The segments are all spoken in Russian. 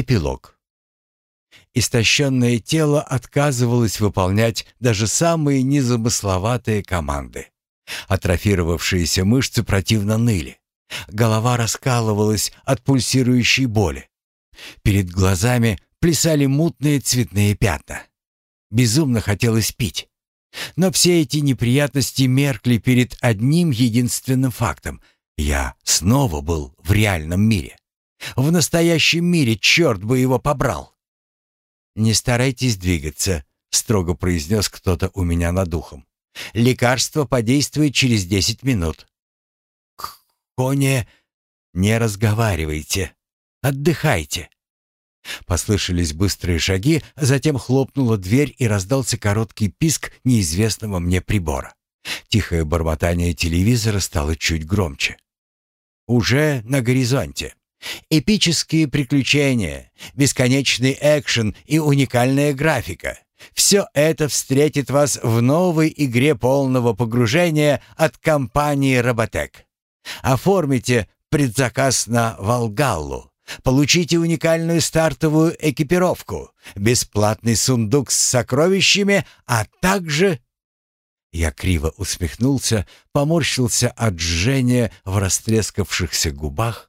Эпилог. Истощенное тело отказывалось выполнять даже самые незамысловатые команды. Атрофировавшиеся мышцы противно ныли. Голова раскалывалась от пульсирующей боли. Перед глазами плясали мутные цветные пятна. Безумно хотелось пить. Но все эти неприятности меркли перед одним единственным фактом. Я снова был в реальном мире. В настоящем мире черт бы его побрал. «Не старайтесь двигаться», — строго произнес кто-то у меня над ухом. «Лекарство подействует через десять минут». «К коне не разговаривайте. Отдыхайте». Послышались быстрые шаги, затем хлопнула дверь и раздался короткий писк неизвестного мне прибора. Тихое бормотание телевизора стало чуть громче. «Уже на горизонте. Эпические приключения, бесконечный экшен и уникальная графика. Все это встретит вас в новой игре полного погружения от компании «Роботек». Оформите предзаказ на «Волгаллу». Получите уникальную стартовую экипировку, бесплатный сундук с сокровищами, а также... Я криво усмехнулся, поморщился от жжения в растрескавшихся губах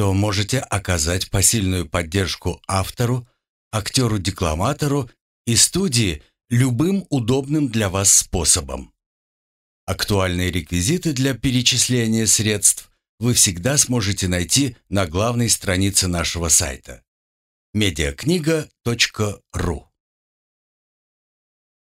то можете оказать посильную поддержку автору, актеру-декламатору и студии любым удобным для вас способом. Актуальные реквизиты для перечисления средств вы всегда сможете найти на главной странице нашего сайта медиакнига.ру